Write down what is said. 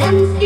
and